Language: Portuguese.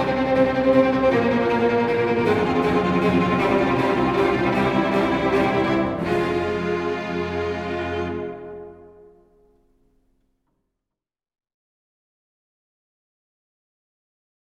Música